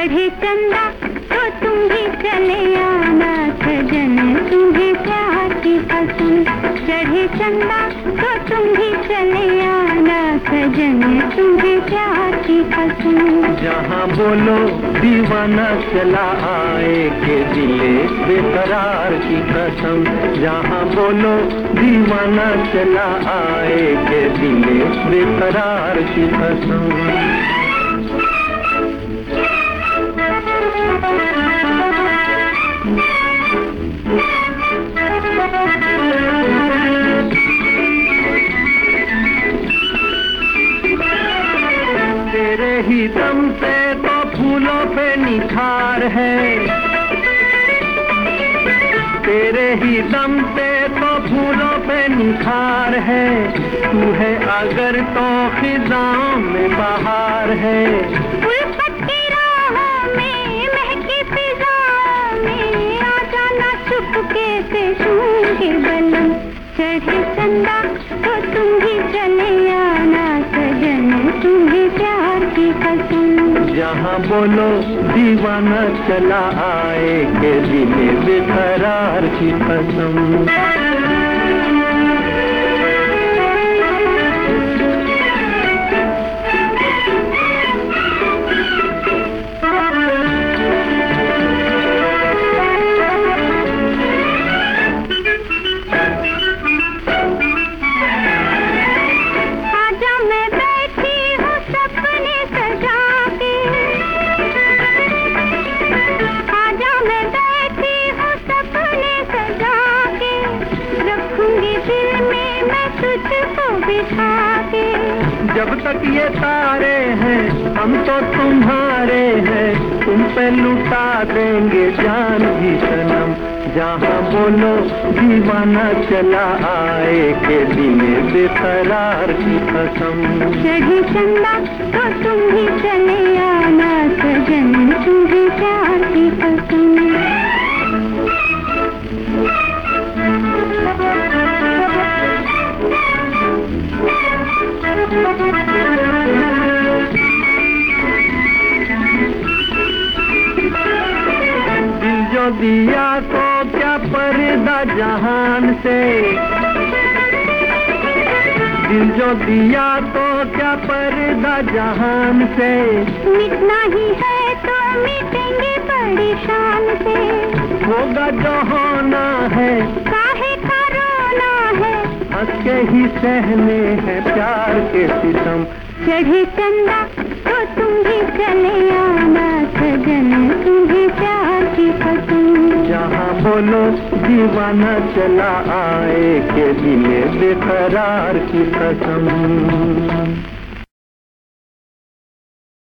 चढ़े चंदा तो तुम भी चले आना सजन। तुम्हें प्यार की कसम चढ़े चंदा तो तुम भी चले आना सजन। तुम्हें प्यार की कसम जहाँ बोलो, दीवाना चला आए के दिले बेकरार की कसम। जहाँ बोलो, दीवाना चला आए के दिले बेकरार की कसम। दम से तो फूलों पे निखार है। तेरे ही दम से तो फूलों पे निखार है। तू है अगर तो खिजाओं में बाहर है। चढ़े चंदा तो तुम भी चले आना, सजन की जहाँ बोलो दीवाना चला आए के दिले बेकरार की कसम जब तक ये तारे हैं, हम तो तुम्हारे हैं। तुम पे लुटा देंगे जान भी सनम। जहाँ बोलो, दीवाना चला आए के दिन बेकरार की कसम। यही चंदा तो तुम ही चले आना सजन दिया तो क्या पर्दा जहान से? दिल जो दिया तो क्या पर्दा जहान से? मिटना ही है तो मिटेंगे परेशान से। होगा जो होना है। काहे का रोना है? हंस के ही सहने हैं प्यार के सितम। चढ़े चंदा तो तुम भी चले आना बोलो दीवाना चला आए के दिले बेकरार की कसम।